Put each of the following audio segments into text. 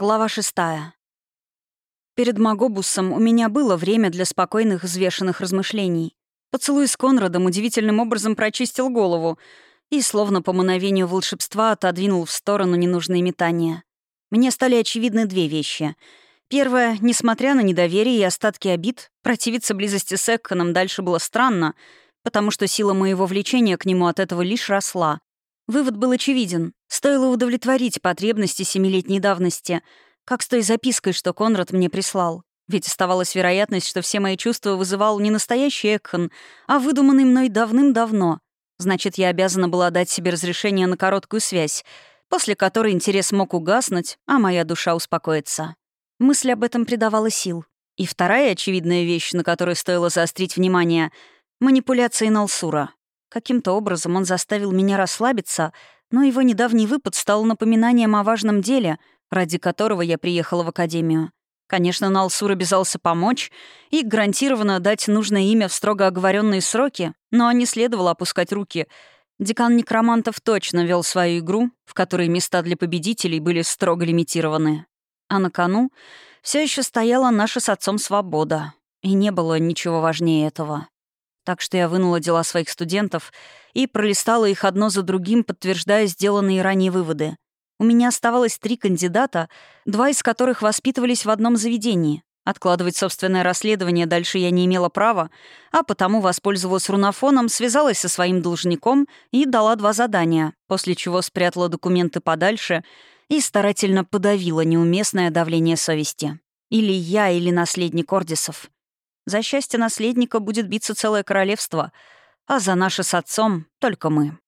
Глава шестая. Перед Магобусом у меня было время для спокойных, взвешенных размышлений. Поцелуй с Конрадом удивительным образом прочистил голову и, словно по мановению волшебства, отодвинул в сторону ненужные метания. Мне стали очевидны две вещи. Первое, несмотря на недоверие и остатки обид, противиться близости с Экконом дальше было странно, потому что сила моего влечения к нему от этого лишь росла. Вывод был очевиден. Стоило удовлетворить потребности семилетней давности, как с той запиской, что Конрад мне прислал. Ведь оставалась вероятность, что все мои чувства вызывал не настоящий Экхан, а выдуманный мной давным-давно. Значит, я обязана была дать себе разрешение на короткую связь, после которой интерес мог угаснуть, а моя душа успокоится. Мысль об этом придавала сил. И вторая очевидная вещь, на которую стоило заострить внимание — манипуляции Налсура. Каким-то образом он заставил меня расслабиться, но его недавний выпад стал напоминанием о важном деле, ради которого я приехала в академию. Конечно, Налсур обязался помочь и гарантированно дать нужное имя в строго оговоренные сроки, но не следовало опускать руки. Декан некромантов точно вел свою игру, в которой места для победителей были строго лимитированы. А на кону все еще стояла наша с отцом свобода, и не было ничего важнее этого. Так что я вынула дела своих студентов и пролистала их одно за другим, подтверждая сделанные ранее выводы. У меня оставалось три кандидата, два из которых воспитывались в одном заведении. Откладывать собственное расследование дальше я не имела права, а потому воспользовалась рунофоном, связалась со своим должником и дала два задания, после чего спрятала документы подальше и старательно подавила неуместное давление совести. Или я, или наследник Ордисов. За счастье наследника будет биться целое королевство, а за наше с отцом — только мы.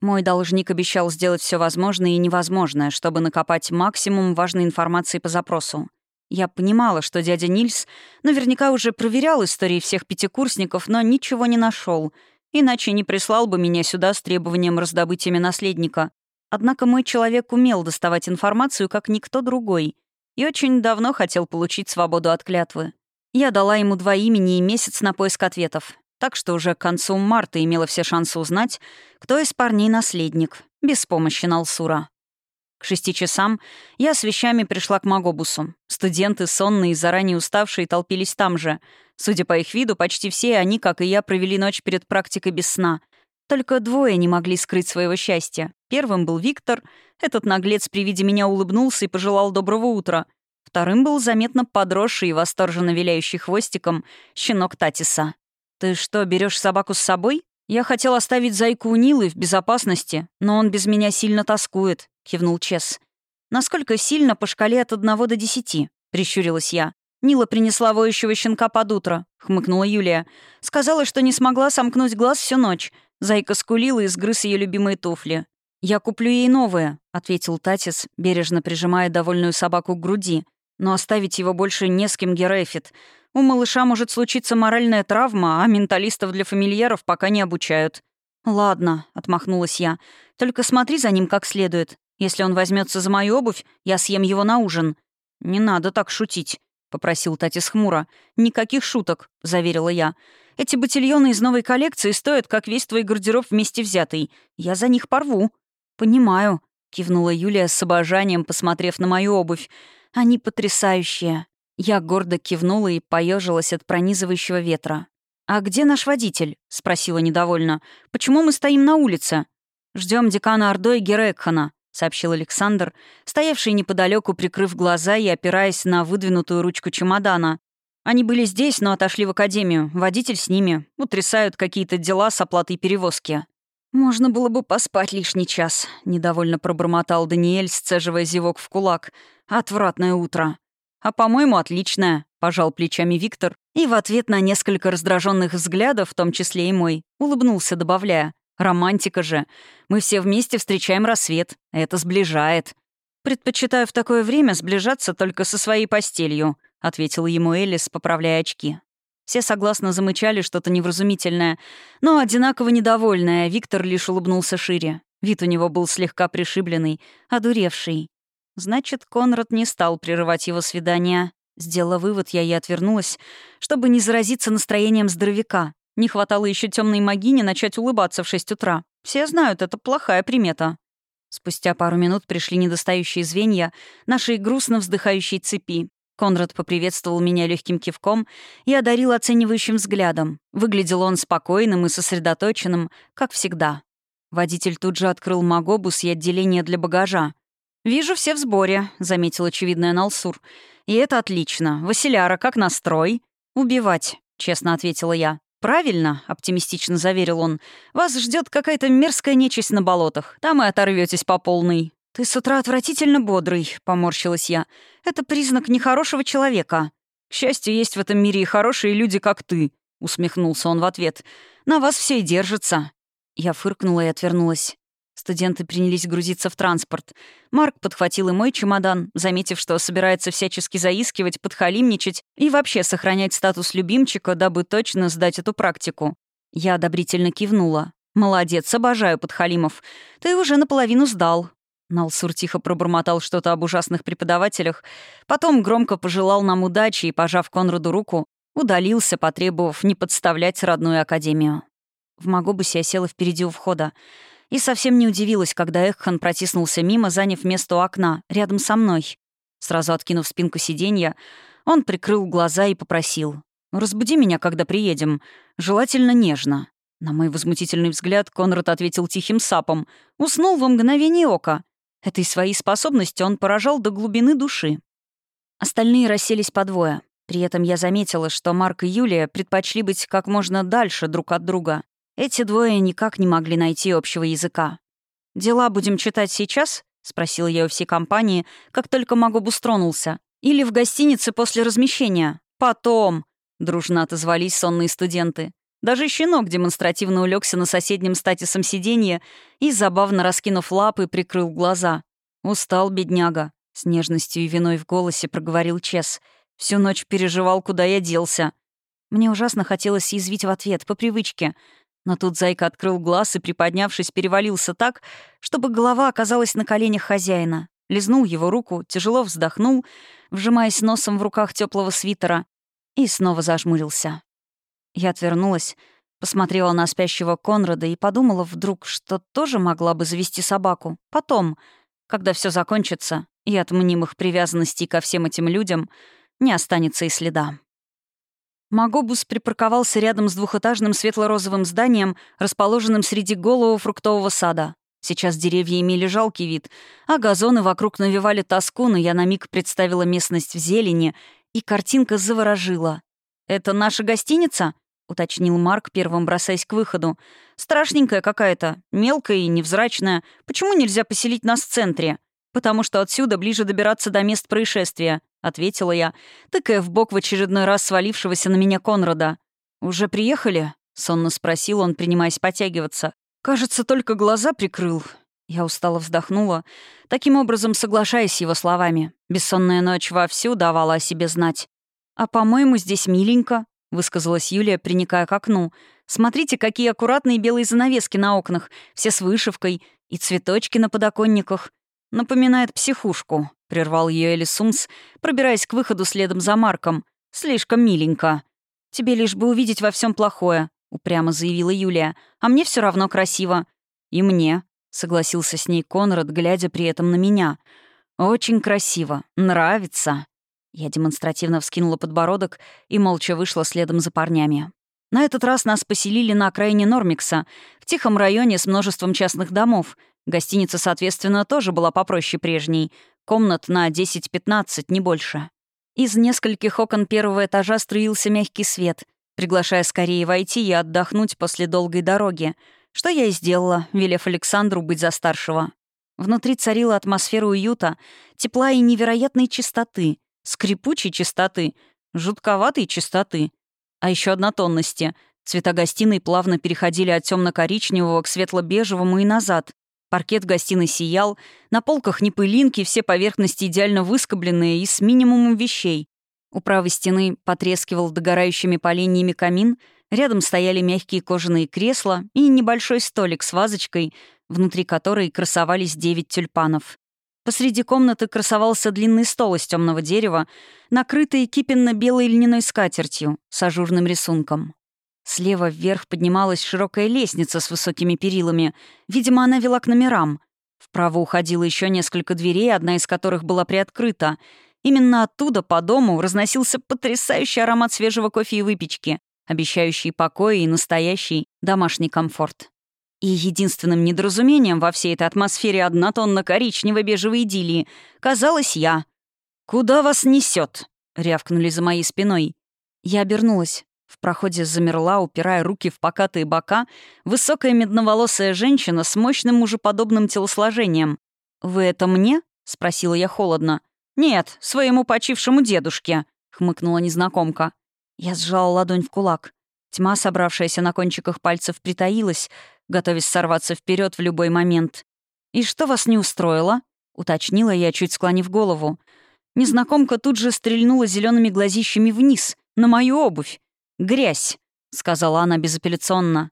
Мой должник обещал сделать все возможное и невозможное, чтобы накопать максимум важной информации по запросу. Я понимала, что дядя Нильс наверняка уже проверял истории всех пятикурсников, но ничего не нашел, иначе не прислал бы меня сюда с требованием раздобыть имя наследника. Однако мой человек умел доставать информацию, как никто другой, и очень давно хотел получить свободу от клятвы. Я дала ему два имени и месяц на поиск ответов. Так что уже к концу марта имела все шансы узнать, кто из парней наследник, без помощи Налсура. К шести часам я с вещами пришла к Магобусу. Студенты, сонные и заранее уставшие, толпились там же. Судя по их виду, почти все они, как и я, провели ночь перед практикой без сна. Только двое не могли скрыть своего счастья. Первым был Виктор. Этот наглец при виде меня улыбнулся и пожелал доброго утра. Вторым был заметно подросший и восторженно виляющий хвостиком щенок Татиса. «Ты что, берешь собаку с собой?» «Я хотел оставить зайку у Нилы в безопасности, но он без меня сильно тоскует», — кивнул Чес. «Насколько сильно по шкале от одного до десяти?» — прищурилась я. «Нила принесла воющего щенка под утро», — хмыкнула Юлия. «Сказала, что не смогла сомкнуть глаз всю ночь. Зайка скулила и сгрыз ее любимые туфли. «Я куплю ей новые», — ответил Татис, бережно прижимая довольную собаку к груди. Но оставить его больше не с кем Герефит. У малыша может случиться моральная травма, а менталистов для фамильяров пока не обучают. «Ладно», — отмахнулась я. «Только смотри за ним как следует. Если он возьмется за мою обувь, я съем его на ужин». «Не надо так шутить», — попросил Татис хмуро. «Никаких шуток», — заверила я. «Эти ботильоны из новой коллекции стоят, как весь твой гардероб вместе взятый. Я за них порву». «Понимаю», — кивнула Юлия с обожанием, посмотрев на мою обувь. Они потрясающие. Я гордо кивнула и поежилась от пронизывающего ветра. «А где наш водитель?» — спросила недовольно. «Почему мы стоим на улице?» Ждем декана Ордо и Герекхана», — сообщил Александр, стоявший неподалеку, прикрыв глаза и опираясь на выдвинутую ручку чемодана. Они были здесь, но отошли в академию. Водитель с ними. Утрясают какие-то дела с оплатой перевозки. «Можно было бы поспать лишний час», — недовольно пробормотал Даниэль, сцеживая зевок в кулак. «Отвратное утро». «А, по-моему, отличное», — пожал плечами Виктор, и в ответ на несколько раздраженных взглядов, в том числе и мой, улыбнулся, добавляя. «Романтика же. Мы все вместе встречаем рассвет. Это сближает». «Предпочитаю в такое время сближаться только со своей постелью», — ответил ему Элис, поправляя очки. Все согласно замычали что-то невразумительное, но одинаково недовольное, Виктор лишь улыбнулся шире. Вид у него был слегка пришибленный, одуревший. Значит, Конрад не стал прерывать его свидание. Сделала вывод я и отвернулась, чтобы не заразиться настроением здоровяка. Не хватало еще темной магине начать улыбаться в шесть утра. Все знают, это плохая примета. Спустя пару минут пришли недостающие звенья нашей грустно вздыхающей цепи. Конрад поприветствовал меня легким кивком и одарил оценивающим взглядом. Выглядел он спокойным и сосредоточенным, как всегда. Водитель тут же открыл магобус и отделение для багажа. «Вижу, все в сборе», — заметил очевидная Налсур. «И это отлично. Василяра, как настрой?» «Убивать», — честно ответила я. «Правильно», — оптимистично заверил он. «Вас ждет какая-то мерзкая нечисть на болотах. Там и оторветесь по полной». «Ты с утра отвратительно бодрый», — поморщилась я. «Это признак нехорошего человека». «К счастью, есть в этом мире и хорошие люди, как ты», — усмехнулся он в ответ. «На вас все и держится». Я фыркнула и отвернулась. Студенты принялись грузиться в транспорт. Марк подхватил и мой чемодан, заметив, что собирается всячески заискивать, подхалимничать и вообще сохранять статус любимчика, дабы точно сдать эту практику. Я одобрительно кивнула. «Молодец, обожаю подхалимов. Ты уже наполовину сдал». Налсур тихо пробормотал что-то об ужасных преподавателях, потом громко пожелал нам удачи и, пожав Конраду руку, удалился, потребовав не подставлять родную академию. В Магобусе я села впереди у входа и совсем не удивилась, когда Эххан протиснулся мимо, заняв место у окна, рядом со мной. Сразу откинув спинку сиденья, он прикрыл глаза и попросил. «Разбуди меня, когда приедем. Желательно нежно». На мой возмутительный взгляд Конрад ответил тихим сапом. Уснул во мгновение ока. Этой своей способностью он поражал до глубины души. Остальные расселись по двое. При этом я заметила, что Марк и Юлия предпочли быть как можно дальше друг от друга. Эти двое никак не могли найти общего языка. «Дела будем читать сейчас?» — спросил я у всей компании, как только Магобус тронулся. «Или в гостинице после размещения?» «Потом!» — дружно отозвались сонные студенты. Даже щенок демонстративно улегся на соседнем статисом сиденье и, забавно раскинув лапы, прикрыл глаза. «Устал, бедняга», — с нежностью и виной в голосе проговорил Чес. «Всю ночь переживал, куда я делся». Мне ужасно хотелось язвить в ответ, по привычке, но тут Зайка открыл глаз и, приподнявшись, перевалился так, чтобы голова оказалась на коленях хозяина. Лизнул его руку, тяжело вздохнул, вжимаясь носом в руках теплого свитера, и снова зажмурился. Я отвернулась, посмотрела на спящего Конрада и подумала вдруг, что тоже могла бы завести собаку. Потом, когда все закончится, и от мнимых привязанностей ко всем этим людям не останется и следа. Магобус припарковался рядом с двухэтажным светло-розовым зданием, расположенным среди голого фруктового сада. Сейчас деревья имели жалкий вид, а газоны вокруг навевали тоску, но я на миг представила местность в зелени, и картинка заворожила. «Это наша гостиница?» — уточнил Марк, первым бросаясь к выходу. «Страшненькая какая-то, мелкая и невзрачная. Почему нельзя поселить нас в центре?» «Потому что отсюда ближе добираться до мест происшествия ответила я, тыкая в бок в очередной раз свалившегося на меня Конрада. «Уже приехали?» — сонно спросил он, принимаясь потягиваться. «Кажется, только глаза прикрыл». Я устало вздохнула, таким образом соглашаясь с его словами. Бессонная ночь вовсю давала о себе знать. «А, по-моему, здесь миленько», — высказалась Юлия, приникая к окну. «Смотрите, какие аккуратные белые занавески на окнах, все с вышивкой, и цветочки на подоконниках. Напоминает психушку», — прервал ее Элисумс, пробираясь к выходу следом за Марком. «Слишком миленько». «Тебе лишь бы увидеть во всем плохое», — упрямо заявила Юлия. «А мне все равно красиво». «И мне», — согласился с ней Конрад, глядя при этом на меня. «Очень красиво. Нравится». Я демонстративно вскинула подбородок и молча вышла следом за парнями. На этот раз нас поселили на окраине Нормикса, в тихом районе с множеством частных домов. Гостиница, соответственно, тоже была попроще прежней. Комнат на 10-15, не больше. Из нескольких окон первого этажа струился мягкий свет, приглашая скорее войти и отдохнуть после долгой дороги, что я и сделала, велев Александру быть за старшего. Внутри царила атмосфера уюта, тепла и невероятной чистоты, скрипучей чистоты, жутковатой чистоты, а еще однотонности. Цвета гостиной плавно переходили от темно коричневого к светло-бежевому и назад, Паркет в гостиной сиял, на полках не пылинки, все поверхности идеально выскобленные и с минимумом вещей. У правой стены потрескивал догорающими поленьями камин, рядом стояли мягкие кожаные кресла и небольшой столик с вазочкой, внутри которой красовались девять тюльпанов. Посреди комнаты красовался длинный стол из темного дерева, накрытый кипенно-белой льняной скатертью с ажурным рисунком. Слева вверх поднималась широкая лестница с высокими перилами. Видимо, она вела к номерам. Вправо уходило еще несколько дверей, одна из которых была приоткрыта. Именно оттуда по дому разносился потрясающий аромат свежего кофе и выпечки, обещающий покой и настоящий домашний комфорт. И единственным недоразумением во всей этой атмосфере однотонно-коричневой бежевой идиллии казалась я. «Куда вас несет? рявкнули за моей спиной. Я обернулась. В проходе замерла, упирая руки в покатые бока, высокая медноволосая женщина с мощным мужеподобным телосложением. «Вы это мне?» — спросила я холодно. «Нет, своему почившему дедушке», — хмыкнула незнакомка. Я сжала ладонь в кулак. Тьма, собравшаяся на кончиках пальцев, притаилась, готовясь сорваться вперед в любой момент. «И что вас не устроило?» — уточнила я, чуть склонив голову. Незнакомка тут же стрельнула зелеными глазищами вниз, на мою обувь. «Грязь», — сказала она безапелляционно.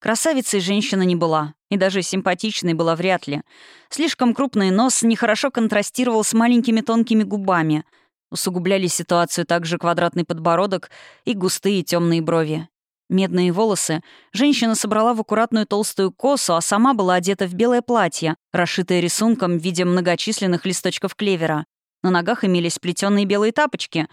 Красавицей женщина не была, и даже симпатичной была вряд ли. Слишком крупный нос нехорошо контрастировал с маленькими тонкими губами. Усугубляли ситуацию также квадратный подбородок и густые темные брови. Медные волосы женщина собрала в аккуратную толстую косу, а сама была одета в белое платье, расшитое рисунком в виде многочисленных листочков клевера. На ногах имелись плетеные белые тапочки,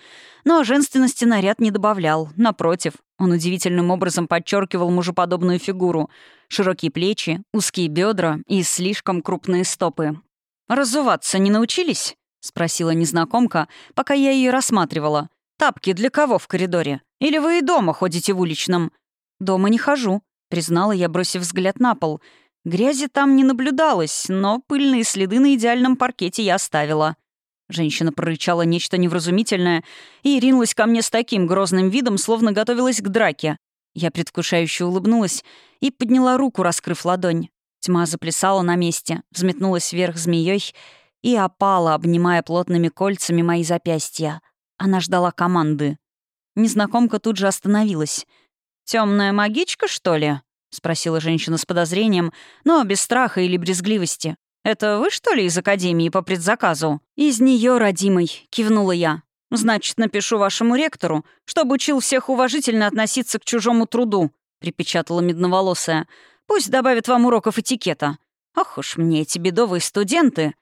но женственности наряд не добавлял. Напротив, он удивительным образом подчеркивал мужеподобную фигуру. Широкие плечи, узкие бедра и слишком крупные стопы. «Разуваться не научились?» — спросила незнакомка, пока я ее рассматривала. «Тапки для кого в коридоре? Или вы и дома ходите в уличном?» «Дома не хожу», — признала я, бросив взгляд на пол. Грязи там не наблюдалось, но пыльные следы на идеальном паркете я оставила. Женщина прорычала нечто невразумительное и ринулась ко мне с таким грозным видом, словно готовилась к драке. Я предвкушающе улыбнулась и подняла руку, раскрыв ладонь. Тьма заплясала на месте, взметнулась вверх змеей и опала, обнимая плотными кольцами мои запястья. Она ждала команды. Незнакомка тут же остановилась. Темная магичка, что ли?» — спросила женщина с подозрением, но без страха или брезгливости. «Это вы, что ли, из Академии по предзаказу?» «Из нее, родимый», — кивнула я. «Значит, напишу вашему ректору, чтобы учил всех уважительно относиться к чужому труду», — припечатала медноволосая. «Пусть добавит вам уроков этикета». «Ох уж мне эти бедовые студенты!»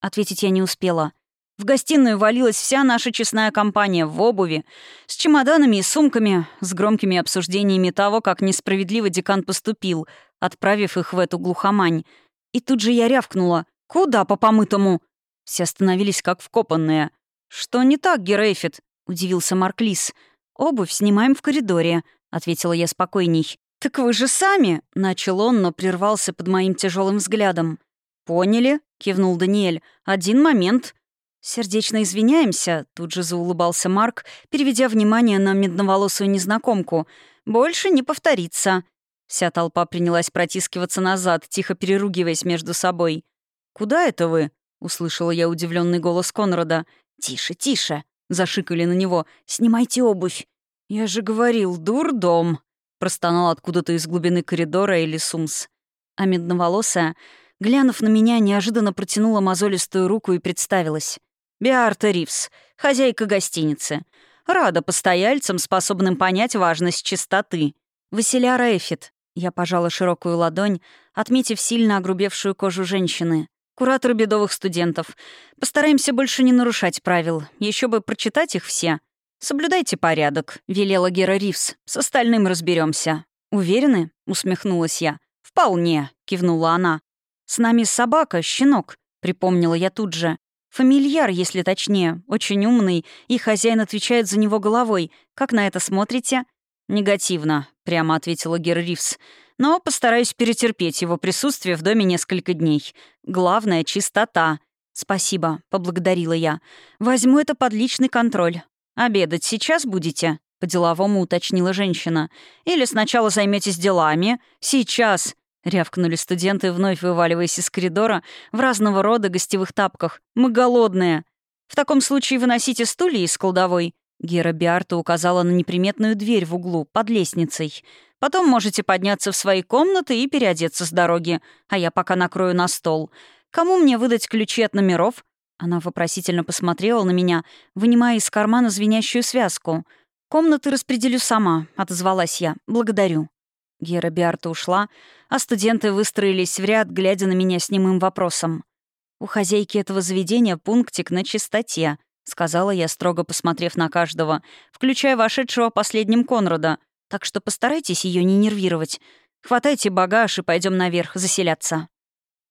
Ответить я не успела. В гостиную валилась вся наша честная компания в обуви, с чемоданами и сумками, с громкими обсуждениями того, как несправедливо декан поступил, отправив их в эту глухомань. И тут же я рявкнула. «Куда по помытому?» Все остановились как вкопанные. «Что не так, Герейфит?» — удивился Марклис. «Обувь снимаем в коридоре», — ответила я спокойней. «Так вы же сами!» — начал он, но прервался под моим тяжелым взглядом. «Поняли?» — кивнул Даниэль. «Один момент». «Сердечно извиняемся», — тут же заулыбался Марк, переведя внимание на медноволосую незнакомку. «Больше не повторится». Вся толпа принялась протискиваться назад, тихо переругиваясь между собой. «Куда это вы?» — услышала я удивленный голос Конрада. «Тише, тише!» — зашикали на него. «Снимайте обувь!» «Я же говорил, дурдом!» — простонал откуда-то из глубины коридора или сумс. А медноволосая, глянув на меня, неожиданно протянула мозолистую руку и представилась. «Биарта Ривс, хозяйка гостиницы. Рада постояльцам, способным понять важность чистоты. Василяра Эфит, я пожала широкую ладонь, отметив сильно огрубевшую кожу женщины. «Куратор бедовых студентов. Постараемся больше не нарушать правил. Еще бы прочитать их все. Соблюдайте порядок», — велела Гера Ривс. «С остальным разберемся. «Уверены?» — усмехнулась я. «Вполне», — кивнула она. «С нами собака, щенок», — припомнила я тут же. «Фамильяр, если точнее, очень умный, и хозяин отвечает за него головой. Как на это смотрите?» «Негативно», — прямо ответила Гер Ривз. «Но постараюсь перетерпеть его присутствие в доме несколько дней. Главное — чистота». «Спасибо», — поблагодарила я. «Возьму это под личный контроль. Обедать сейчас будете?» — по-деловому уточнила женщина. «Или сначала займетесь делами?» «Сейчас!» — рявкнули студенты, вновь вываливаясь из коридора в разного рода гостевых тапках. «Мы голодные!» «В таком случае выносите стулья из кладовой», Гера Биарта указала на неприметную дверь в углу, под лестницей. «Потом можете подняться в свои комнаты и переодеться с дороги, а я пока накрою на стол. Кому мне выдать ключи от номеров?» Она вопросительно посмотрела на меня, вынимая из кармана звенящую связку. «Комнаты распределю сама», — отозвалась я. «Благодарю». Гера Биарта ушла, а студенты выстроились в ряд, глядя на меня с немым вопросом. «У хозяйки этого заведения пунктик на чистоте», — сказала я, строго посмотрев на каждого, включая вошедшего последним Конрада. «Так что постарайтесь ее не нервировать. Хватайте багаж и пойдем наверх заселяться».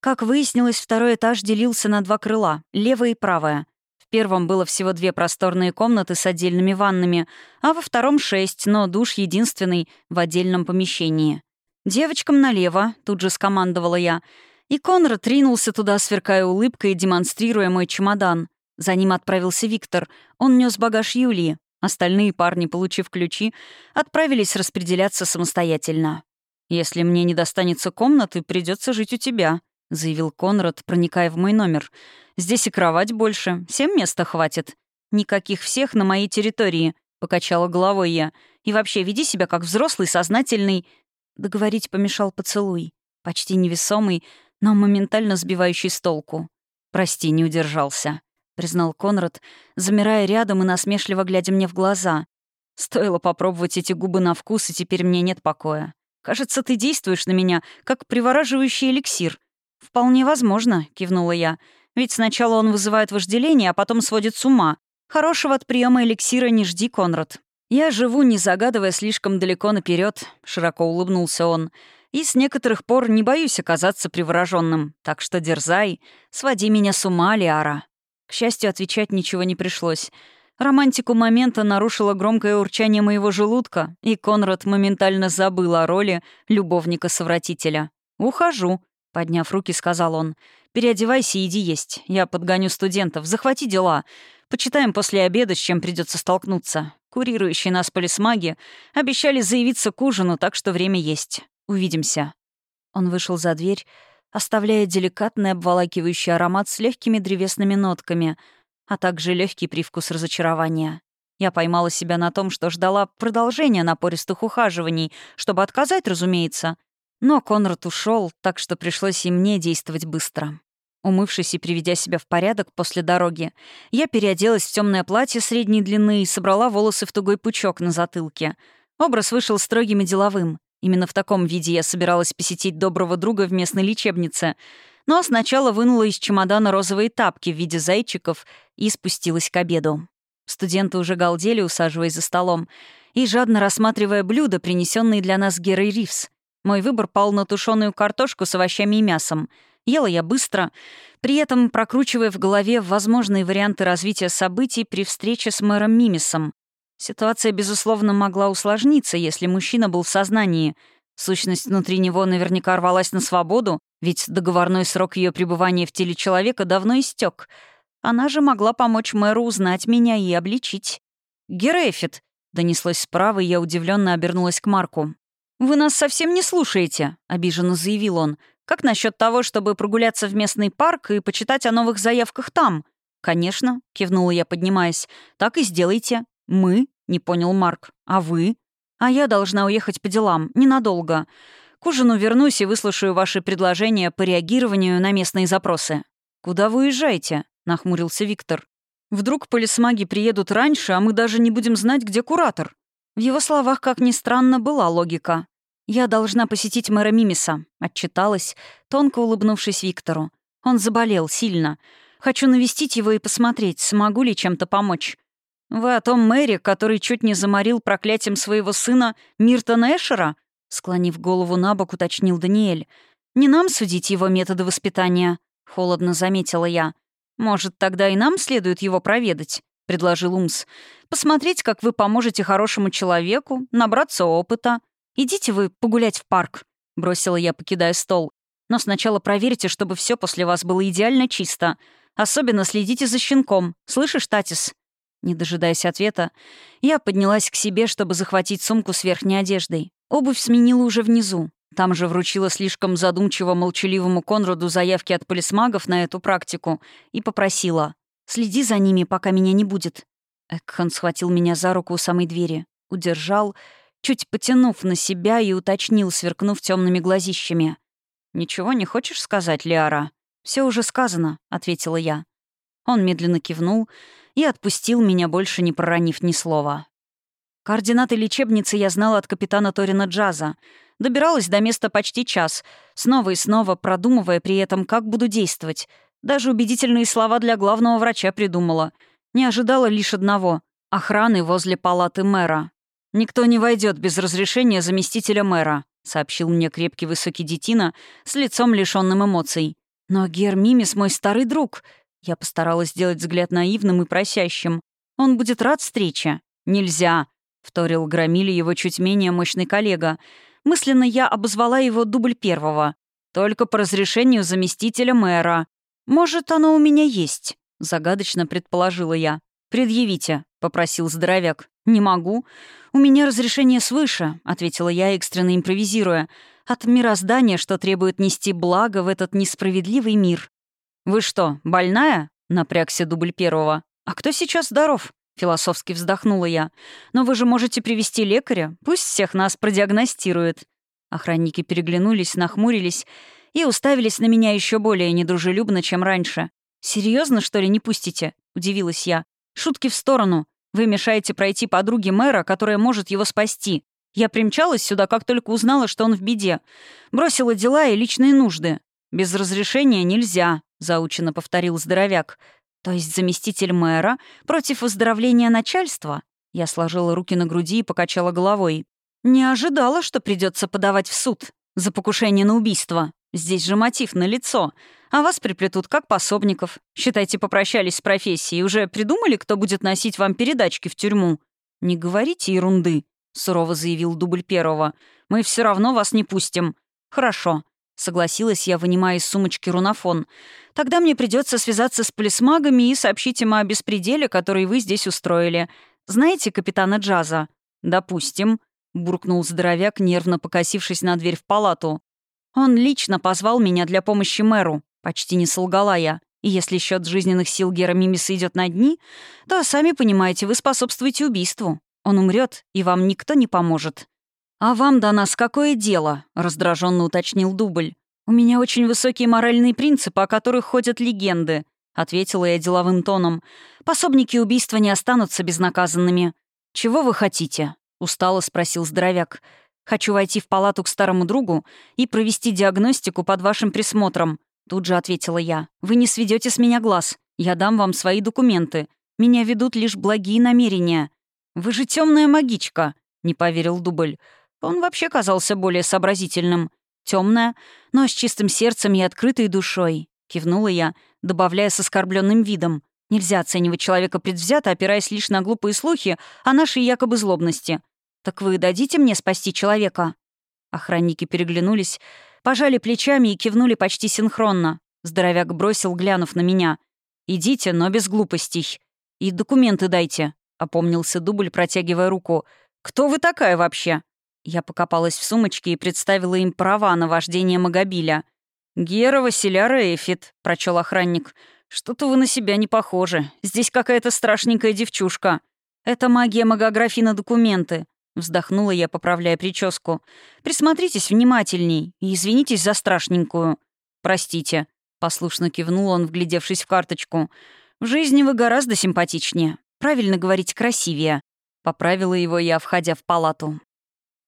Как выяснилось, второй этаж делился на два крыла — левое и правое. В первом было всего две просторные комнаты с отдельными ваннами, а во втором — шесть, но душ единственный в отдельном помещении. «Девочкам налево», — тут же скомандовала я. И Конрад ринулся туда, сверкая улыбкой и демонстрируя мой чемодан. За ним отправился Виктор. Он нес багаж Юлии. Остальные парни, получив ключи, отправились распределяться самостоятельно. «Если мне не достанется комнаты, придется жить у тебя», — заявил Конрад, проникая в мой номер. «Здесь и кровать больше. Всем места хватит. Никаких всех на моей территории», — покачала головой я. «И вообще, веди себя как взрослый, сознательный...» Договорить помешал поцелуй. Почти невесомый, но моментально сбивающий с толку. «Прости, не удержался» признал Конрад, замирая рядом и насмешливо глядя мне в глаза. «Стоило попробовать эти губы на вкус, и теперь мне нет покоя. Кажется, ты действуешь на меня, как привораживающий эликсир». «Вполне возможно», — кивнула я. «Ведь сначала он вызывает вожделение, а потом сводит с ума. Хорошего от приема эликсира не жди, Конрад». «Я живу, не загадывая слишком далеко наперед, широко улыбнулся он. «И с некоторых пор не боюсь оказаться привороженным. Так что дерзай, своди меня с ума, Лиара». К счастью, отвечать ничего не пришлось. Романтику момента нарушило громкое урчание моего желудка, и Конрад моментально забыл о роли любовника-совратителя. «Ухожу», — подняв руки, сказал он. «Переодевайся и иди есть. Я подгоню студентов. Захвати дела. Почитаем после обеда, с чем придется столкнуться. Курирующие нас полисмаги обещали заявиться к ужину, так что время есть. Увидимся». Он вышел за дверь, оставляя деликатный обволакивающий аромат с легкими древесными нотками, а также легкий привкус разочарования. Я поймала себя на том, что ждала продолжения напористых ухаживаний, чтобы отказать, разумеется. Но Конрад ушел, так что пришлось и мне действовать быстро. Умывшись и приведя себя в порядок после дороги, я переоделась в темное платье средней длины и собрала волосы в тугой пучок на затылке. Образ вышел строгим и деловым. Именно в таком виде я собиралась посетить доброго друга в местной лечебнице. Но сначала вынула из чемодана розовые тапки в виде зайчиков и спустилась к обеду. Студенты уже галдели, усаживаясь за столом, и жадно рассматривая блюда, принесенные для нас Герой Ривз. Мой выбор пал на тушеную картошку с овощами и мясом. Ела я быстро, при этом прокручивая в голове возможные варианты развития событий при встрече с мэром Мимисом. Ситуация, безусловно, могла усложниться, если мужчина был в сознании. Сущность внутри него наверняка рвалась на свободу, ведь договорной срок ее пребывания в теле человека давно истек. Она же могла помочь мэру узнать меня и обличить. «Герефит!» — донеслось справа, и я удивленно обернулась к Марку. «Вы нас совсем не слушаете», — обиженно заявил он. «Как насчет того, чтобы прогуляться в местный парк и почитать о новых заявках там?» «Конечно», — кивнула я, поднимаясь. «Так и сделайте. Мы не понял Марк. «А вы?» «А я должна уехать по делам. Ненадолго. К ужину вернусь и выслушаю ваши предложения по реагированию на местные запросы». «Куда вы уезжаете?» — нахмурился Виктор. «Вдруг полисмаги приедут раньше, а мы даже не будем знать, где куратор?» В его словах, как ни странно, была логика. «Я должна посетить мэра Мимиса», — отчиталась, тонко улыбнувшись Виктору. «Он заболел сильно. Хочу навестить его и посмотреть, смогу ли чем-то помочь. «Вы о том мэре, который чуть не заморил проклятием своего сына Миртона Эшера?» Склонив голову на бок, уточнил Даниэль. «Не нам судить его методы воспитания», — холодно заметила я. «Может, тогда и нам следует его проведать?» — предложил Умс. «Посмотреть, как вы поможете хорошему человеку, набраться опыта. Идите вы погулять в парк», — бросила я, покидая стол. «Но сначала проверьте, чтобы все после вас было идеально чисто. Особенно следите за щенком. Слышишь, Татис?» Не дожидаясь ответа, я поднялась к себе, чтобы захватить сумку с верхней одеждой. Обувь сменила уже внизу. Там же вручила слишком задумчиво молчаливому Конраду заявки от полисмагов на эту практику и попросила «Следи за ними, пока меня не будет». Экхан схватил меня за руку у самой двери, удержал, чуть потянув на себя и уточнил, сверкнув темными глазищами. «Ничего не хочешь сказать, Лиара?» Все уже сказано», — ответила я. Он медленно кивнул, и отпустил меня, больше не проронив ни слова. Координаты лечебницы я знала от капитана Торина Джаза. Добиралась до места почти час, снова и снова продумывая при этом, как буду действовать. Даже убедительные слова для главного врача придумала. Не ожидала лишь одного — охраны возле палаты мэра. «Никто не войдет без разрешения заместителя мэра», — сообщил мне крепкий высокий детина с лицом лишенным эмоций. «Но Гер Мимис мой старый друг». Я постаралась сделать взгляд наивным и просящим. «Он будет рад встрече». «Нельзя», — вторил громили его чуть менее мощный коллега. Мысленно я обозвала его дубль первого. «Только по разрешению заместителя мэра». «Может, оно у меня есть?» — загадочно предположила я. «Предъявите», — попросил здоровяк. «Не могу. У меня разрешение свыше», — ответила я, экстренно импровизируя. «От мироздания, что требует нести благо в этот несправедливый мир». «Вы что, больная?» — напрягся дубль первого. «А кто сейчас здоров?» — философски вздохнула я. «Но вы же можете привести лекаря. Пусть всех нас продиагностирует». Охранники переглянулись, нахмурились и уставились на меня еще более недружелюбно, чем раньше. Серьезно, что ли, не пустите?» — удивилась я. «Шутки в сторону. Вы мешаете пройти подруге мэра, которая может его спасти. Я примчалась сюда, как только узнала, что он в беде. Бросила дела и личные нужды. Без разрешения нельзя», — заучено повторил здоровяк. «То есть заместитель мэра против выздоровления начальства?» Я сложила руки на груди и покачала головой. «Не ожидала, что придется подавать в суд за покушение на убийство. Здесь же мотив на лицо, а вас приплетут как пособников. Считайте, попрощались с профессией. Уже придумали, кто будет носить вам передачки в тюрьму? Не говорите ерунды, сурово заявил дубль первого. Мы все равно вас не пустим. Хорошо. Согласилась я, вынимая из сумочки рунофон. «Тогда мне придется связаться с полисмагами и сообщить им о беспределе, который вы здесь устроили. Знаете капитана Джаза?» «Допустим», — буркнул здоровяк, нервно покосившись на дверь в палату. «Он лично позвал меня для помощи мэру», — почти не солгала я. «И если счет жизненных сил Гера Мимиса идет на дни, то, сами понимаете, вы способствуете убийству. Он умрет, и вам никто не поможет». «А вам до нас какое дело?» — раздраженно уточнил Дубль. «У меня очень высокие моральные принципы, о которых ходят легенды», — ответила я деловым тоном. «Пособники убийства не останутся безнаказанными». «Чего вы хотите?» — устало спросил здоровяк. «Хочу войти в палату к старому другу и провести диагностику под вашим присмотром», — тут же ответила я. «Вы не сведете с меня глаз. Я дам вам свои документы. Меня ведут лишь благие намерения». «Вы же темная магичка», — не поверил Дубль. Он вообще казался более сообразительным. Темная, но с чистым сердцем и открытой душой. Кивнула я, добавляя с оскорбленным видом. Нельзя оценивать человека предвзято, опираясь лишь на глупые слухи о нашей якобы злобности. «Так вы дадите мне спасти человека?» Охранники переглянулись, пожали плечами и кивнули почти синхронно. Здоровяк бросил, глянув на меня. «Идите, но без глупостей. И документы дайте», — опомнился дубль, протягивая руку. «Кто вы такая вообще?» Я покопалась в сумочке и представила им права на вождение Магобиля. «Гера Василяра Эфит», — прочел охранник. «Что-то вы на себя не похожи. Здесь какая-то страшненькая девчушка. Это магия магографии на документы». Вздохнула я, поправляя прическу. «Присмотритесь внимательней и извинитесь за страшненькую». «Простите», — послушно кивнул он, вглядевшись в карточку. «В жизни вы гораздо симпатичнее. Правильно говорить, красивее». Поправила его я, входя в палату.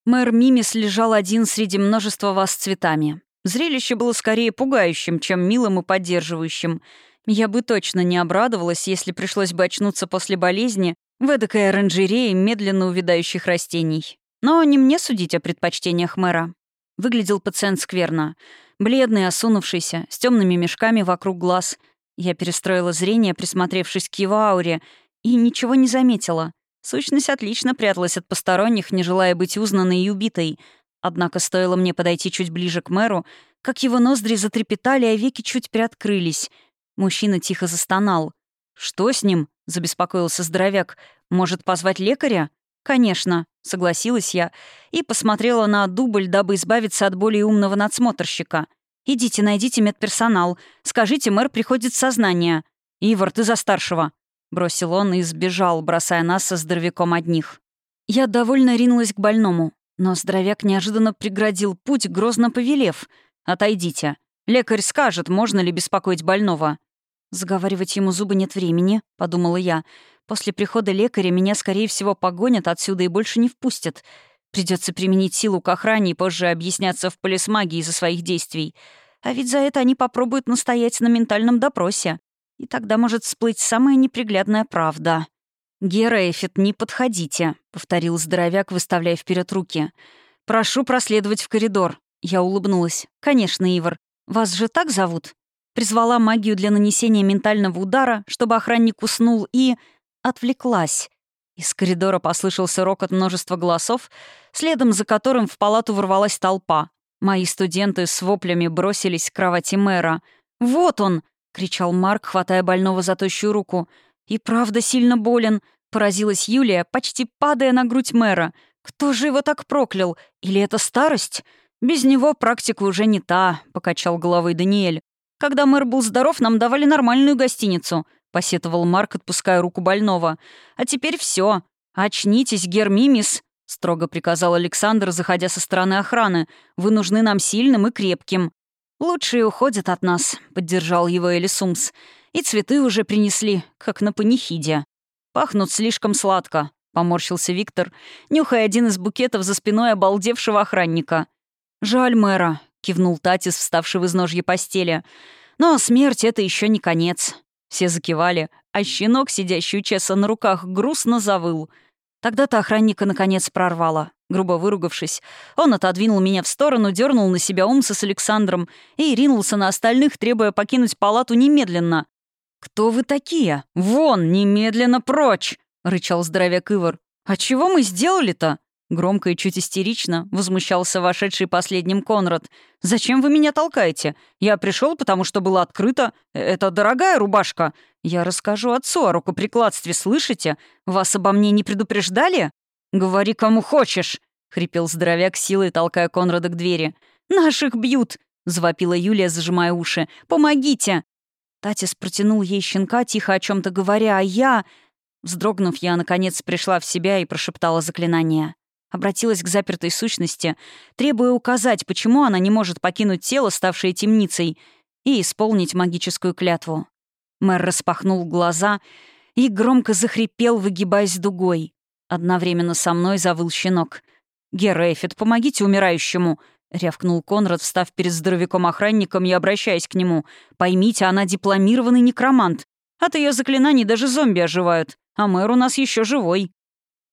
Мэр Мимис лежал один среди множества вас цветами. Зрелище было скорее пугающим, чем милым и поддерживающим. Я бы точно не обрадовалась, если пришлось бы очнуться после болезни в эдакой оранжерее медленно увядающих растений. Но не мне судить о предпочтениях мэра. Выглядел пациент скверно. Бледный, осунувшийся, с темными мешками вокруг глаз. Я перестроила зрение, присмотревшись к его ауре, и ничего не заметила. Сущность отлично пряталась от посторонних, не желая быть узнанной и убитой. Однако стоило мне подойти чуть ближе к мэру, как его ноздри затрепетали, а веки чуть приоткрылись. Мужчина тихо застонал. «Что с ним?» — забеспокоился здоровяк. «Может, позвать лекаря?» «Конечно», — согласилась я и посмотрела на дубль, дабы избавиться от более умного надсмотрщика. «Идите, найдите медперсонал. Скажите, мэр приходит в сознание. Ивар, ты за старшего», бросил он и сбежал, бросая нас со здоровяком одних. Я довольно ринулась к больному, но здоровяк неожиданно преградил путь, грозно повелев. «Отойдите. Лекарь скажет, можно ли беспокоить больного». «Заговаривать ему зубы нет времени», — подумала я. «После прихода лекаря меня, скорее всего, погонят отсюда и больше не впустят. Придется применить силу к охране и позже объясняться в полисмагии из-за своих действий. А ведь за это они попробуют настоять на ментальном допросе. И тогда может всплыть самая неприглядная правда. «Гера Эфит, не подходите», — повторил здоровяк, выставляя вперед руки. «Прошу проследовать в коридор». Я улыбнулась. «Конечно, Ивар. Вас же так зовут?» Призвала магию для нанесения ментального удара, чтобы охранник уснул, и... отвлеклась. Из коридора послышался рокот множества голосов, следом за которым в палату ворвалась толпа. Мои студенты с воплями бросились к кровати мэра. «Вот он!» — кричал Марк, хватая больного за тощую руку. «И правда сильно болен!» — поразилась Юлия, почти падая на грудь мэра. «Кто же его так проклял? Или это старость?» «Без него практика уже не та», — покачал головой Даниэль. «Когда мэр был здоров, нам давали нормальную гостиницу посетовал Марк, отпуская руку больного. «А теперь все. Очнитесь, Гермимис!» — строго приказал Александр, заходя со стороны охраны. «Вы нужны нам сильным и крепким». «Лучшие уходят от нас», — поддержал его Элисумс. «И цветы уже принесли, как на панихиде. Пахнут слишком сладко», — поморщился Виктор, нюхая один из букетов за спиной обалдевшего охранника. «Жаль мэра», — кивнул Татис, вставший в изножье постели. «Но смерть — это еще не конец. Все закивали, а щенок, сидящий у Чеса на руках, грустно завыл. Тогда-то охранника наконец прорвало. Грубо выругавшись, он отодвинул меня в сторону, дернул на себя Умса с Александром и ринулся на остальных, требуя покинуть палату немедленно. «Кто вы такие? Вон, немедленно прочь!» — рычал здоровяк Ивар. «А чего мы сделали-то?» Громко и чуть истерично возмущался вошедший последним Конрад. «Зачем вы меня толкаете? Я пришел, потому что было открыто. Это дорогая рубашка. Я расскажу отцу о рукоприкладстве, слышите? Вас обо мне не предупреждали?» «Говори, кому хочешь!» — хрипел здоровяк силой, толкая Конрада к двери. «Наших бьют!» — завопила Юлия, зажимая уши. «Помогите!» Татис протянул ей щенка, тихо о чем то говоря, а я... Вздрогнув, я, наконец, пришла в себя и прошептала заклинание. Обратилась к запертой сущности, требуя указать, почему она не может покинуть тело, ставшее темницей, и исполнить магическую клятву. Мэр распахнул глаза и громко захрипел, выгибаясь дугой. Одновременно со мной завыл щенок. «Герефит, помогите умирающему!» — рявкнул Конрад, встав перед здоровяком-охранником и обращаясь к нему. «Поймите, она дипломированный некромант. От ее заклинаний даже зомби оживают. А мэр у нас еще живой».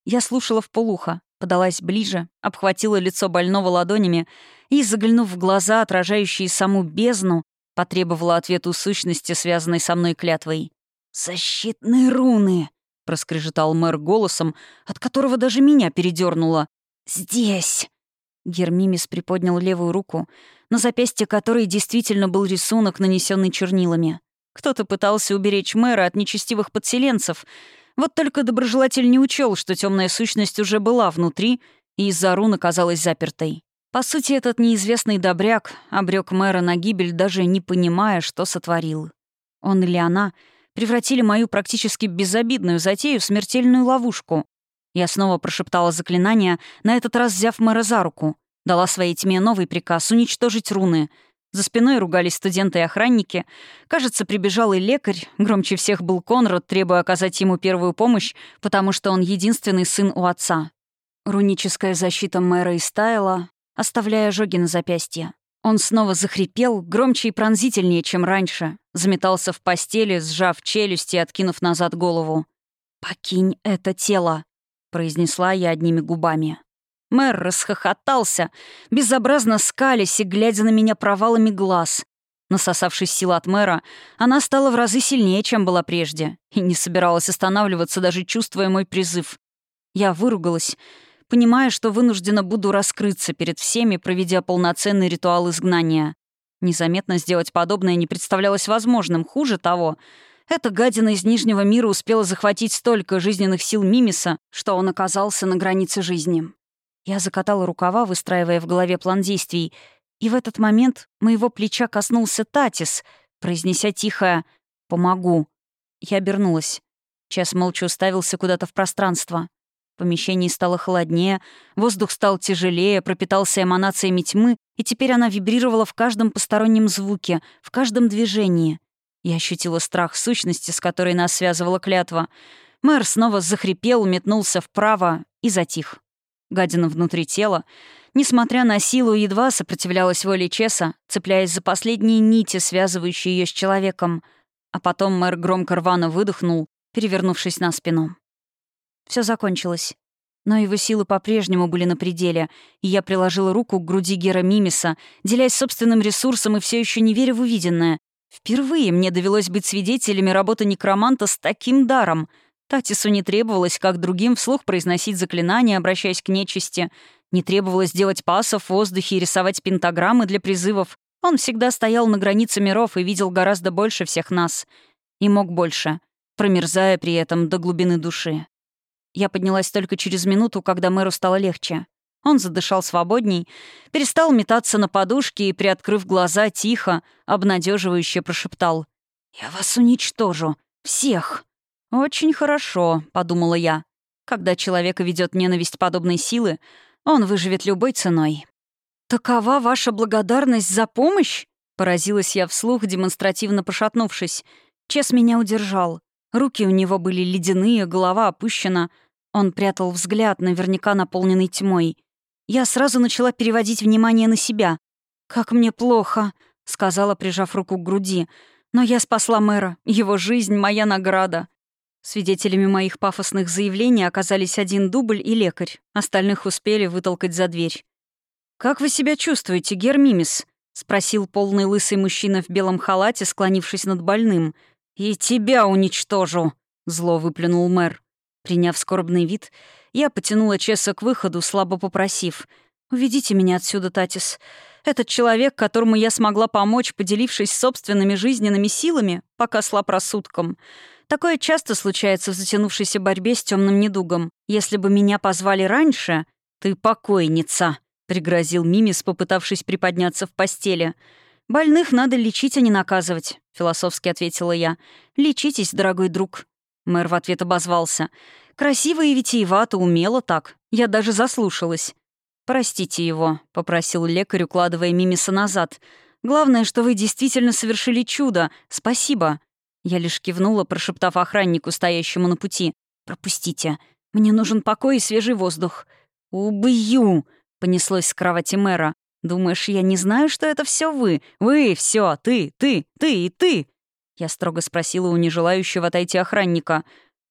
Я слушала в полухо, подалась ближе, обхватила лицо больного ладонями и, заглянув в глаза, отражающие саму бездну, потребовала ответ у сущности, связанной со мной клятвой. «Защитные руны!» — проскрежетал мэр голосом, от которого даже меня передернуло. «Здесь!» Гермимис приподнял левую руку, на запястье которой действительно был рисунок, нанесенный чернилами. Кто-то пытался уберечь мэра от нечестивых подселенцев — вот только доброжелатель не учел, что темная сущность уже была внутри, и из-за рун оказалась запертой. По сути, этот неизвестный добряк обрек мэра на гибель, даже не понимая, что сотворил. Он или она превратили мою практически безобидную затею в смертельную ловушку. Я снова прошептала заклинание, на этот раз взяв мэра за руку. Дала своей тьме новый приказ — уничтожить руны — за спиной ругались студенты и охранники. Кажется, прибежал и лекарь. Громче всех был Конрад, требуя оказать ему первую помощь, потому что он единственный сын у отца. Руническая защита мэра истаяла, оставляя ожоги на запястье. Он снова захрипел, громче и пронзительнее, чем раньше. Заметался в постели, сжав челюсти и откинув назад голову. «Покинь это тело», — произнесла я одними губами. Мэр расхохотался, безобразно скалясь и глядя на меня провалами глаз. Насосавшись сил от мэра, она стала в разы сильнее, чем была прежде, и не собиралась останавливаться, даже чувствуя мой призыв. Я выругалась, понимая, что вынуждена буду раскрыться перед всеми, проведя полноценный ритуал изгнания. Незаметно сделать подобное не представлялось возможным. Хуже того, эта гадина из Нижнего мира успела захватить столько жизненных сил Мимиса, что он оказался на границе жизни. Я закатала рукава, выстраивая в голове план действий, и в этот момент моего плеча коснулся Татис, произнеся тихо «Помогу». Я обернулась. Час молча уставился куда-то в пространство. Помещении стало холоднее, воздух стал тяжелее, пропитался эманациями тьмы, и теперь она вибрировала в каждом постороннем звуке, в каждом движении. Я ощутила страх сущности, с которой нас связывала клятва. Мэр снова захрипел, метнулся вправо и затих. гадина внутри тела, несмотря на силу, едва сопротивлялась воле Чеса, цепляясь за последние нити, связывающие ее с человеком. А потом мэр громко рвано выдохнул, перевернувшись на спину. Все закончилось. Но его силы по-прежнему были на пределе, и я приложила руку к груди Гера Мимиса, делясь собственным ресурсом и все еще не веря в увиденное. Впервые мне довелось быть свидетелями работы некроманта с таким даром. Татису не требовалось, как другим, вслух произносить заклинания, обращаясь к нечисти. Не требовалось делать пасов в воздухе и рисовать пентаграммы для призывов. Он всегда стоял на границе миров и видел гораздо больше всех нас. И мог больше, промерзая при этом до глубины души. Я поднялась только через минуту, когда мэру стало легче. Он задышал свободней, перестал метаться на подушке и, приоткрыв глаза, тихо, обнадеживающе прошептал. «Я вас уничтожу. Всех!» «Очень хорошо», — подумала я. «Когда человека ведет ненависть подобной силы, он выживет любой ценой». «Такова ваша благодарность за помощь?» — поразилась я вслух, демонстративно пошатнувшись. Чес меня удержал. Руки у него были ледяные, голова опущена. Он прятал взгляд, наверняка наполненный тьмой. Я сразу начала переводить внимание на себя. «Как мне плохо», — сказала, прижав руку к груди. «Но я спасла мэра. Его жизнь — моя награда». Свидетелями моих пафосных заявлений оказались один дубль и лекарь. Остальных успели вытолкать за дверь. «Как вы себя чувствуете, Гермимис?» — спросил полный лысый мужчина в белом халате, склонившись над больным — «И тебя уничтожу!» — зло выплюнул мэр. Приняв скорбный вид, я потянула Чеса к выходу, слабо попросив. «Уведите меня отсюда, Татис. Этот человек, которому я смогла помочь, поделившись собственными жизненными силами, пока слаб рассудком. Такое часто случается в затянувшейся борьбе с темным недугом. Если бы меня позвали раньше, ты покойница», — пригрозил Мимис, попытавшись приподняться в постели. «Больных надо лечить, а не наказывать», — философски ответила я. «Лечитесь, дорогой друг». Мэр в ответ обозвался. «Красиво и витиевато, умело так. Я даже заслушалась». «Простите его», — попросил лекарь, укладывая Мимиса назад. «Главное, что вы действительно совершили чудо. Спасибо». Я лишь кивнула, прошептав охраннику, стоящему на пути. «Пропустите. Мне нужен покой и свежий воздух». «Убью!» — понеслось с кровати мэра. Думаешь, я не знаю, что это все вы? Вы, все, ты, ты, ты и ты!» Я строго спросила у нежелающего отойти охранника.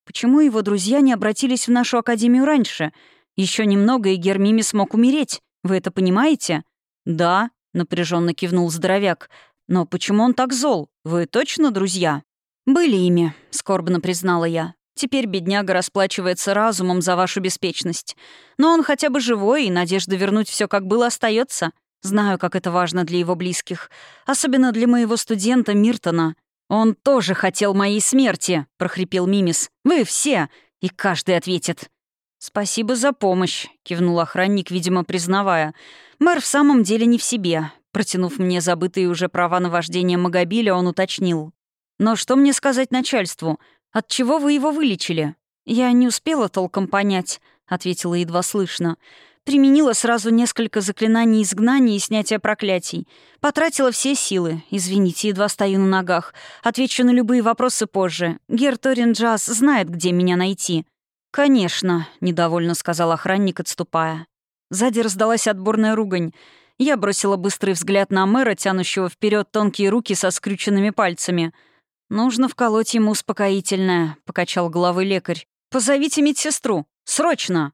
«Почему его друзья не обратились в нашу академию раньше? Еще немного, и Гермими смог умереть. Вы это понимаете?» «Да», — напряженно кивнул здоровяк. «Но почему он так зол? Вы точно друзья?» «Были ими», — скорбно признала я. Теперь бедняга расплачивается разумом за вашу беспечность. Но он хотя бы живой, и надежда вернуть все как было остается. Знаю, как это важно для его близких. Особенно для моего студента Миртона. «Он тоже хотел моей смерти», — прохрипел Мимис. «Вы все!» И каждый ответит. «Спасибо за помощь», — кивнул охранник, видимо, признавая. «Мэр в самом деле не в себе». Протянув мне забытые уже права на вождение Магобиля, он уточнил. «Но что мне сказать начальству? От чего вы его вылечили?» «Я не успела толком понять», — ответила едва слышно. «Применила сразу несколько заклинаний изгнания и снятия проклятий. Потратила все силы. Извините, едва стою на ногах. Отвечу на любые вопросы позже. Герторин Джаз знает, где меня найти». «Конечно», — недовольно сказал охранник, отступая. Сзади раздалась отборная ругань. Я бросила быстрый взгляд на мэра, тянущего вперед тонкие руки со скрюченными пальцами — «Нужно вколоть ему успокоительное», — покачал головой лекарь. «Позовите медсестру! Срочно!»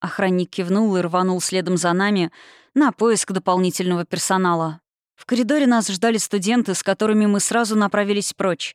Охранник кивнул и рванул следом за нами на поиск дополнительного персонала. В коридоре нас ждали студенты, с которыми мы сразу направились прочь.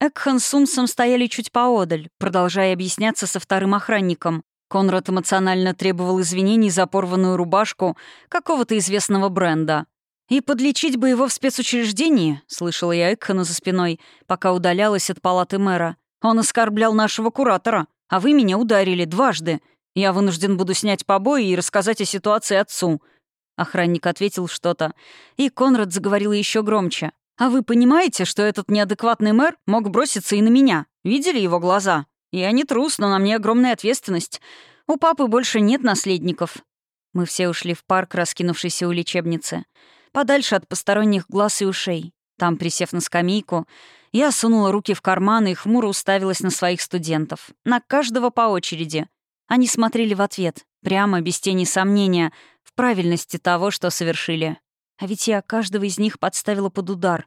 Экхан с Умсом стояли чуть поодаль, продолжая объясняться со вторым охранником. Конрад эмоционально требовал извинений за порванную рубашку какого-то известного бренда. «И подлечить бы его в спецучреждении», — слышала я Экхана за спиной, пока удалялась от палаты мэра. «Он оскорблял нашего куратора, а вы меня ударили дважды. Я вынужден буду снять побои и рассказать о ситуации отцу». Охранник ответил что-то, и Конрад заговорил еще громче. «А вы понимаете, что этот неадекватный мэр мог броситься и на меня? Видели его глаза? Я не трус, но на мне огромная ответственность. У папы больше нет наследников». Мы все ушли в парк, раскинувшийся у лечебницы подальше от посторонних глаз и ушей. Там, присев на скамейку, я сунула руки в карманы и хмуро уставилась на своих студентов. На каждого по очереди. Они смотрели в ответ, прямо, без тени сомнения, в правильности того, что совершили. А ведь я каждого из них подставила под удар.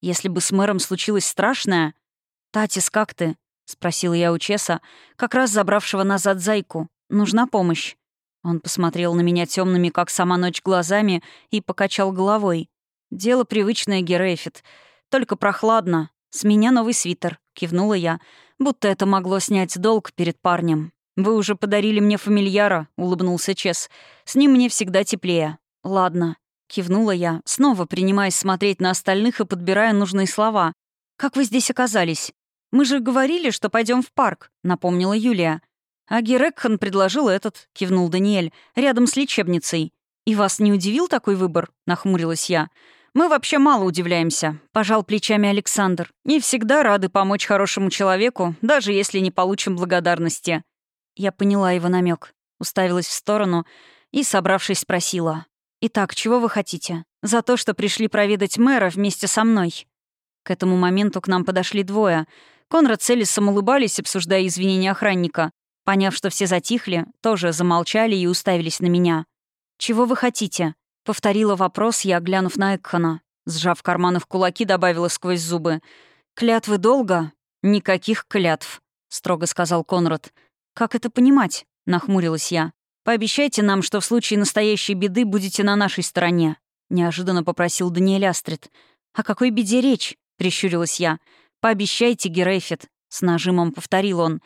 Если бы с мэром случилось страшное... «Татис, как ты?» — спросила я у Чеса, как раз забравшего назад зайку. «Нужна помощь?» Он посмотрел на меня темными, как сама ночь, глазами и покачал головой. «Дело привычное, Герейфит. Только прохладно. С меня новый свитер», — кивнула я, будто это могло снять долг перед парнем. «Вы уже подарили мне фамильяра», — улыбнулся Чес. «С ним мне всегда теплее». «Ладно», — кивнула я, снова принимаясь смотреть на остальных и подбирая нужные слова. «Как вы здесь оказались?» «Мы же говорили, что пойдем в парк», — напомнила Юлия. «А Герекхан предложил этот», — кивнул Даниэль, — «рядом с лечебницей». «И вас не удивил такой выбор?» — нахмурилась я. «Мы вообще мало удивляемся», — пожал плечами Александр. «Не всегда рады помочь хорошему человеку, даже если не получим благодарности». Я поняла его намек, уставилась в сторону и, собравшись, спросила. «Итак, чего вы хотите? За то, что пришли проведать мэра вместе со мной?» К этому моменту к нам подошли двое. Конрад с Элисом улыбались, обсуждая извинения охранника. Поняв, что все затихли, тоже замолчали и уставились на меня. «Чего вы хотите?» — повторила вопрос я, глянув на Экхана. Сжав карманы в кулаки, добавила сквозь зубы. «Клятвы долго?» «Никаких клятв», — строго сказал Конрад. «Как это понимать?» — нахмурилась я. «Пообещайте нам, что в случае настоящей беды будете на нашей стороне», — неожиданно попросил Даниэль Астрид. «О какой беде речь?» — прищурилась я. «Пообещайте, Герейфит», — с нажимом повторил он.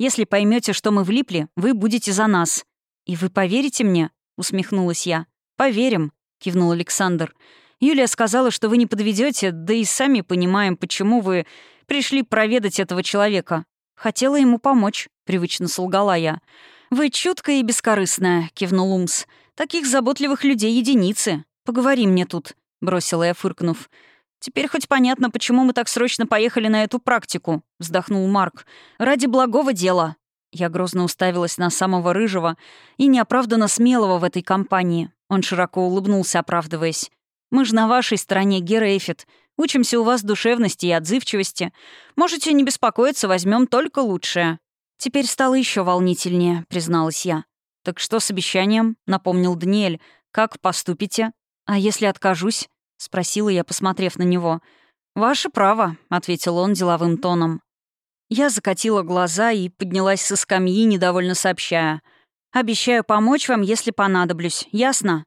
Если поймете, что мы влипли, вы будете за нас». «И вы поверите мне?» — усмехнулась я. «Поверим», — кивнул Александр. «Юлия сказала, что вы не подведете, да и сами понимаем, почему вы пришли проведать этого человека. Хотела ему помочь», — привычно солгала я. «Вы чуткая и бескорыстная», — кивнул Умс. «Таких заботливых людей единицы. Поговори мне тут», — бросила я, фыркнув. «Теперь хоть понятно, почему мы так срочно поехали на эту практику», — вздохнул Марк. «Ради благого дела». Я грозно уставилась на самого рыжего и неоправданно смелого в этой компании. Он широко улыбнулся, оправдываясь. «Мы же на вашей стороне, Гера Эфит. Учимся у вас душевности и отзывчивости. Можете не беспокоиться, возьмем только лучшее». Теперь стало еще волнительнее, призналась я. «Так что с обещанием?» — напомнил Даниэль. «Как поступите?» «А если откажусь?» — спросила я, посмотрев на него. «Ваше право», — ответил он деловым тоном. Я закатила глаза и поднялась со скамьи, недовольно сообщая. «Обещаю помочь вам, если понадоблюсь. Ясно?»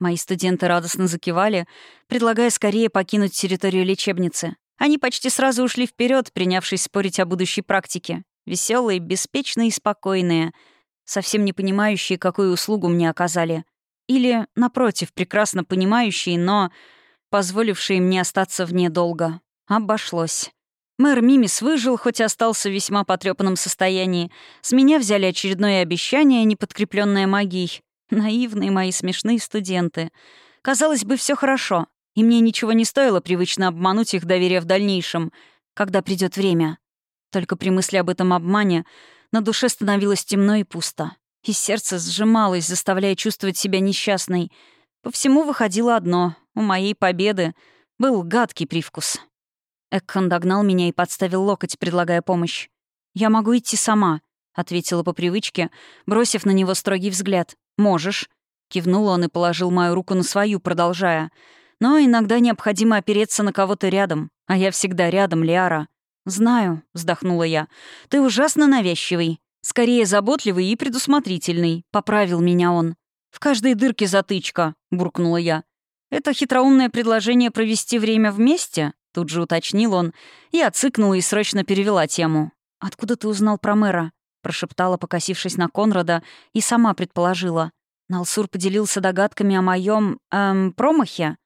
Мои студенты радостно закивали, предлагая скорее покинуть территорию лечебницы. Они почти сразу ушли вперед, принявшись спорить о будущей практике. Веселые, беспечные и спокойные, совсем не понимающие, какую услугу мне оказали. Или, напротив, прекрасно понимающие, но позволившие мне остаться вне долга. Обошлось. Мэр Мимис выжил, хоть остался в весьма потрепанном состоянии. С меня взяли очередное обещание, не подкрепленное магией. Наивные мои смешные студенты. Казалось бы, все хорошо, и мне ничего не стоило привычно обмануть их доверие в дальнейшем, когда придет время. Только при мысли об этом обмане на душе становилось темно и пусто. И сердце сжималось, заставляя чувствовать себя несчастной. По всему выходило одно у моей победы был гадкий привкус. Экхан догнал меня и подставил локоть, предлагая помощь. «Я могу идти сама», — ответила по привычке, бросив на него строгий взгляд. «Можешь». Кивнул он и положил мою руку на свою, продолжая. «Но иногда необходимо опереться на кого-то рядом, а я всегда рядом, Лиара». «Знаю», — вздохнула я. «Ты ужасно навязчивый. Скорее заботливый и предусмотрительный», — поправил меня он. «В каждой дырке затычка», — буркнула я. «Это хитроумное предложение провести время вместе?» Тут же уточнил он. Я цыкнула и срочно перевела тему. «Откуда ты узнал про мэра?» прошептала, покосившись на Конрада, и сама предположила. Налсур поделился догадками о моем эм, промахе?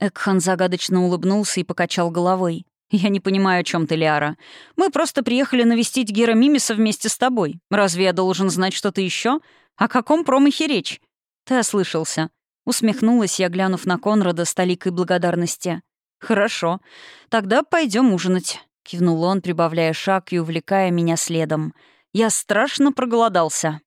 Экхан загадочно улыбнулся и покачал головой. «Я не понимаю, о чем ты, Лиара. Мы просто приехали навестить Гера Мимиса вместе с тобой. Разве я должен знать что-то еще? О каком промахе речь?» «Ты ослышался. Усмехнулась я, глянув на Конрада с толикой благодарности. «Хорошо. Тогда пойдем ужинать», — кивнул он, прибавляя шаг и увлекая меня следом. «Я страшно проголодался».